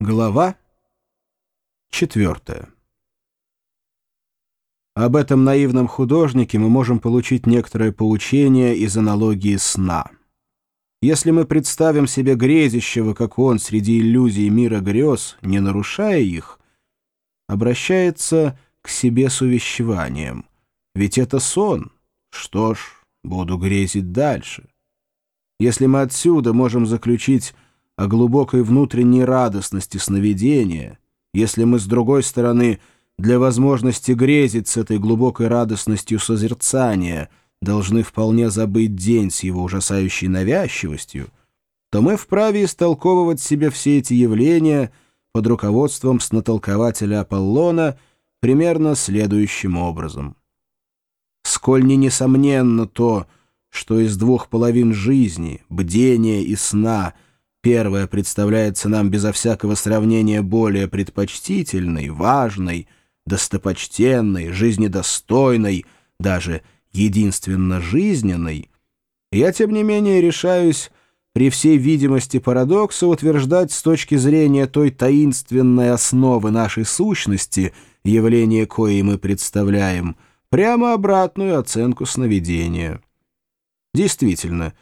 Глава четвертая. Об этом наивном художнике мы можем получить некоторое поучение из аналогии сна. Если мы представим себе грезящего, как он, среди иллюзий мира грез, не нарушая их, обращается к себе с увещеванием. Ведь это сон. Что ж, буду грезить дальше. Если мы отсюда можем заключить о глубокой внутренней радостности сновидения, если мы, с другой стороны, для возможности грезить с этой глубокой радостностью созерцания должны вполне забыть день с его ужасающей навязчивостью, то мы вправе истолковывать себе все эти явления под руководством снотолкователя Аполлона примерно следующим образом. Сколь не несомненно то, что из двух половин жизни, бдения и сна — Первая представляется нам безо всякого сравнения более предпочтительной, важной, достопочтенной, жизнедостойной, даже единственно жизненной, я, тем не менее, решаюсь при всей видимости парадокса утверждать с точки зрения той таинственной основы нашей сущности, явление коей мы представляем, прямо обратную оценку сновидения. Действительно,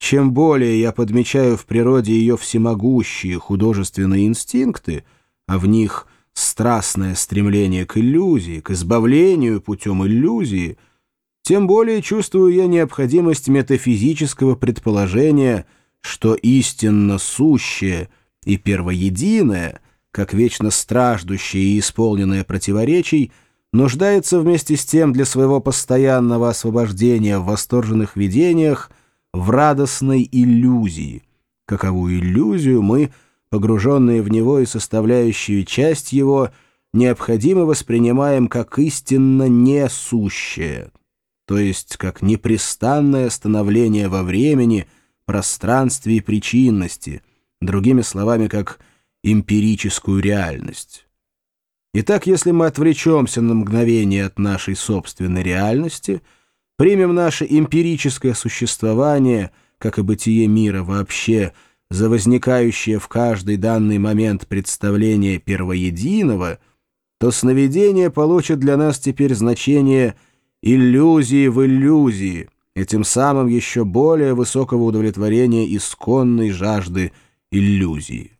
чем более я подмечаю в природе ее всемогущие художественные инстинкты, а в них страстное стремление к иллюзии, к избавлению путем иллюзии, тем более чувствую я необходимость метафизического предположения, что истинно сущее и первоединое, как вечно страждущее и исполненное противоречий, нуждается вместе с тем для своего постоянного освобождения в восторженных видениях в радостной иллюзии, каковую иллюзию мы, погруженные в него и составляющие часть его, необходимо воспринимаем как истинно несущее, то есть как непрестанное становление во времени, пространстве и причинности, другими словами, как эмпирическую реальность. Итак, если мы отвлечемся на мгновение от нашей собственной реальности — примем наше эмпирическое существование, как и бытие мира вообще, за возникающее в каждый данный момент представление первоединого, то сновидение получит для нас теперь значение иллюзии в иллюзии, и тем самым еще более высокого удовлетворения исконной жажды иллюзии.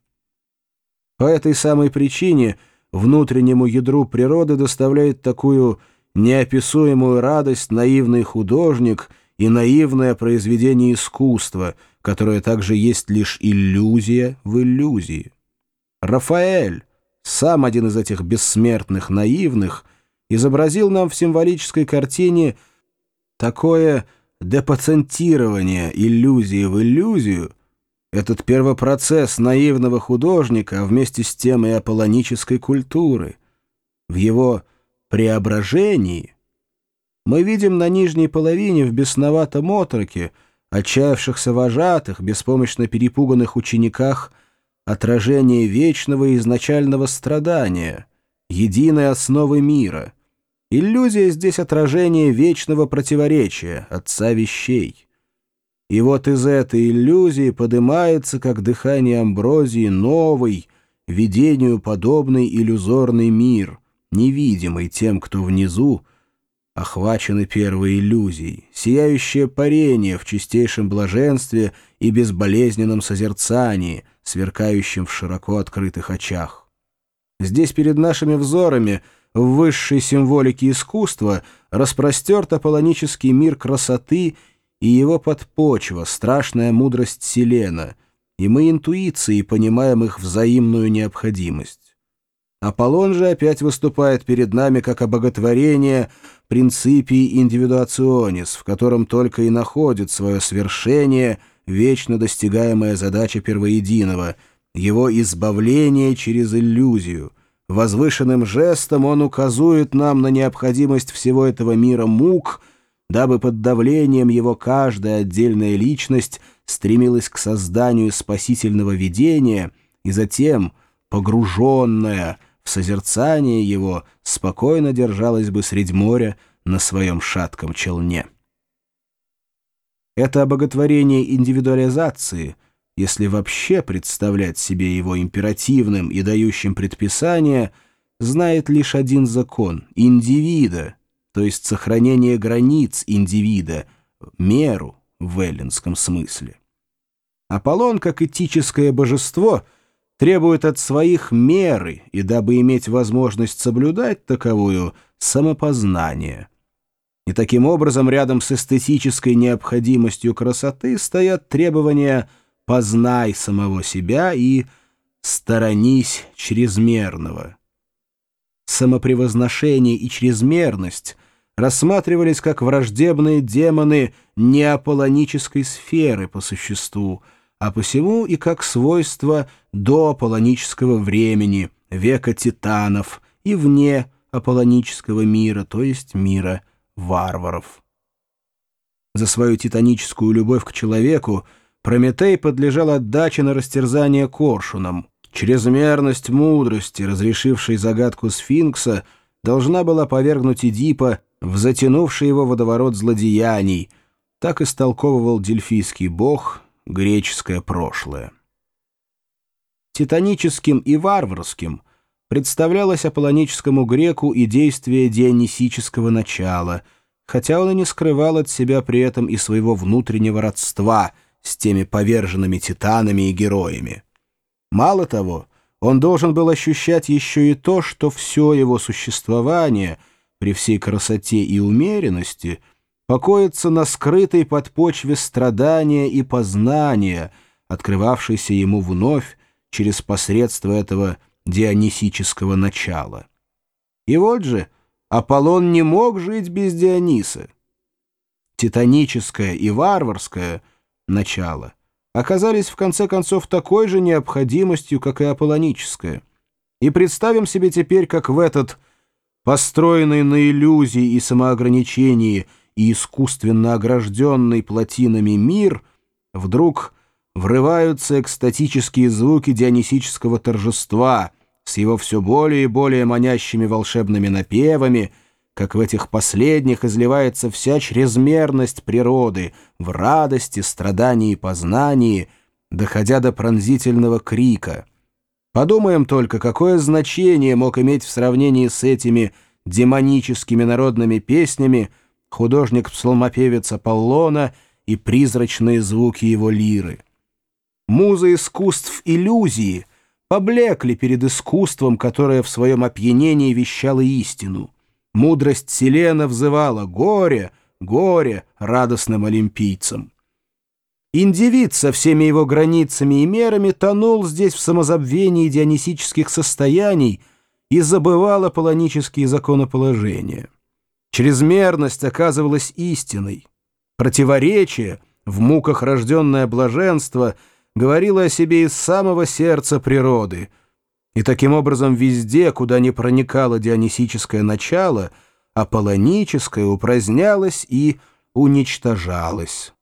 По этой самой причине внутреннему ядру природы доставляет такую неописуемую радость наивный художник и наивное произведение искусства, которое также есть лишь иллюзия в иллюзии. Рафаэль, сам один из этих бессмертных наивных, изобразил нам в символической картине такое депацентирование иллюзии в иллюзию, этот первопроцесс наивного художника, вместе с тем и аполлонической культуры. В его преображении мы видим на нижней половине в бесноватом отроке, отчаявшихся вожатых, беспомощно перепуганных учениках, отражение вечного изначального страдания, единой основы мира. Иллюзия здесь отражение вечного противоречия, отца вещей. И вот из этой иллюзии поднимается, как дыхание амброзии, новый, видению подобный иллюзорный мир — невидимый тем, кто внизу, охвачены первой иллюзией, сияющее парение в чистейшем блаженстве и безболезненном созерцании, сверкающем в широко открытых очах. Здесь перед нашими взорами в высшей символике искусства распростерт аполлонический мир красоты и его подпочва, страшная мудрость Селена, и мы интуицией понимаем их взаимную необходимость. Аполлон же опять выступает перед нами как обоготворение принципий индивидуационис, в котором только и находит свое свершение вечно достигаемая задача первоединого, его избавление через иллюзию. Возвышенным жестом он указывает нам на необходимость всего этого мира мук, дабы под давлением его каждая отдельная личность стремилась к созданию спасительного видения и затем, погруженная, созерцание его спокойно держалась бы средь моря на своем шатком челне. Это обоготворение индивидуализации, если вообще представлять себе его императивным и дающим предписания, знает лишь один закон — индивида, то есть сохранение границ индивида, меру в эллинском смысле. Аполлон, как этическое божество, требует от своих меры, и дабы иметь возможность соблюдать таковую, самопознание. И таким образом рядом с эстетической необходимостью красоты стоят требования «познай самого себя» и «сторонись чрезмерного». Самопревозношение и чрезмерность рассматривались как враждебные демоны неаполлонической сферы по существу, а посему и как свойство доаполлонического времени, века титанов и вне аполлонического мира, то есть мира варваров. За свою титаническую любовь к человеку Прометей подлежал отдаче на растерзание коршуном. Чрезмерность мудрости, разрешившей загадку сфинкса, должна была повергнуть Эдипа в затянувший его водоворот злодеяний. Так истолковывал дельфийский бог греческое прошлое. Титаническим и варварским представлялось аполлоническому греку и действие дионисического начала, хотя он и не скрывал от себя при этом и своего внутреннего родства с теми поверженными титанами и героями. Мало того, он должен был ощущать еще и то, что все его существование, при всей красоте и умеренности, покоится на скрытой подпочве страдания и познания, открывавшейся ему вновь через посредство этого дионисического начала. И вот же Аполлон не мог жить без Диониса. Титаническое и варварское начало оказались в конце концов такой же необходимостью, как и аполлоническое. И представим себе теперь, как в этот построенный на иллюзии и самоограничении и искусственно огражденный плотинами мир вдруг врываются экстатические звуки дионисического торжества с его все более и более манящими волшебными напевами, как в этих последних изливается вся чрезмерность природы в радости, страдании и познании, доходя до пронзительного крика. Подумаем только, какое значение мог иметь в сравнении с этими демоническими народными песнями художник-псалмопевец Аполлона и призрачные звуки его лиры. Музы искусств иллюзии поблекли перед искусством, которое в своем опьянении вещало истину. Мудрость Селена взывала «Горе! Горе!» радостным олимпийцам. Индивид со всеми его границами и мерами тонул здесь в самозабвении дионисических состояний и забывал аполлонические законоположения. Чрезмерность оказывалась истиной. Противоречие, в муках рожденное блаженство — говорила о себе из самого сердца природы. И таким образом везде, куда не проникало дионисическое начало, аполлоническое упразднялось и уничтожалось.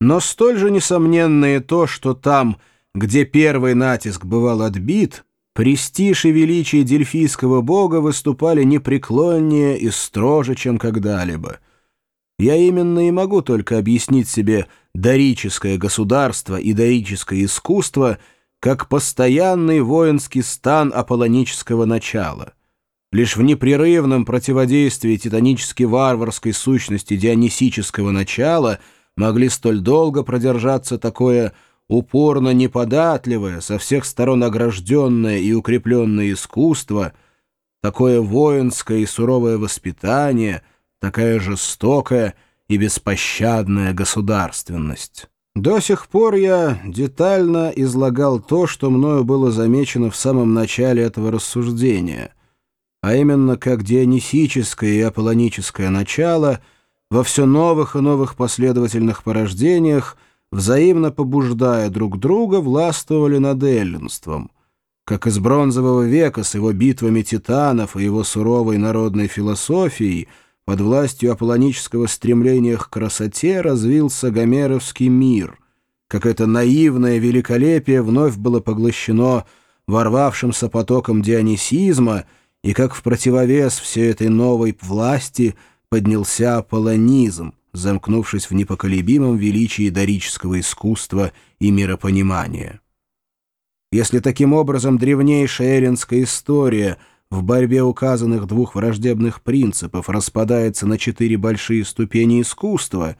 Но столь же несомненно и то, что там, где первый натиск бывал отбит, престиж и величие дельфийского бога выступали непреклоннее и строже, чем когда-либо. Я именно и могу только объяснить себе дорическое государство и дорическое искусство как постоянный воинский стан аполлонического начала. Лишь в непрерывном противодействии титанически-варварской сущности дионисического начала могли столь долго продержаться такое упорно неподатливое, со всех сторон огражденное и укрепленное искусство, такое воинское и суровое воспитание — такая жестокая и беспощадная государственность. До сих пор я детально излагал то, что мною было замечено в самом начале этого рассуждения, а именно как дионисическое и аполлоническое начало во все новых и новых последовательных порождениях, взаимно побуждая друг друга, властвовали над эллинством, как из бронзового века с его битвами титанов и его суровой народной философией — под властью аполлонического стремления к красоте развился гомеровский мир. Как это наивное великолепие вновь было поглощено ворвавшимся потоком дионисизма, и как в противовес всей этой новой власти поднялся аполлонизм, замкнувшись в непоколебимом величии дорического искусства и миропонимания. Если таким образом древнейшая эллинская история в борьбе указанных двух враждебных принципов распадается на четыре большие ступени искусства,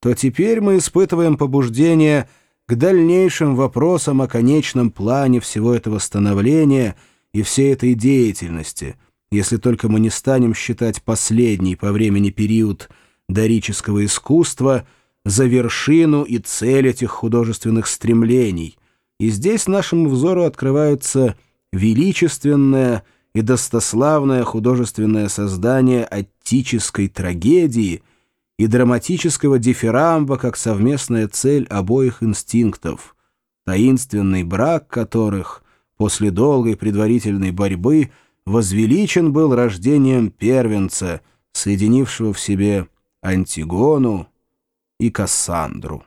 то теперь мы испытываем побуждение к дальнейшим вопросам о конечном плане всего этого становления и всей этой деятельности, если только мы не станем считать последний по времени период – дорического искусства за вершину и цель этих художественных стремлений, и здесь нашему взору открывается величественное и достославное художественное создание аттической трагедии и драматического дифирамба как совместная цель обоих инстинктов, таинственный брак которых после долгой предварительной борьбы возвеличен был рождением первенца, соединившего в себе Антигону и Кассандру.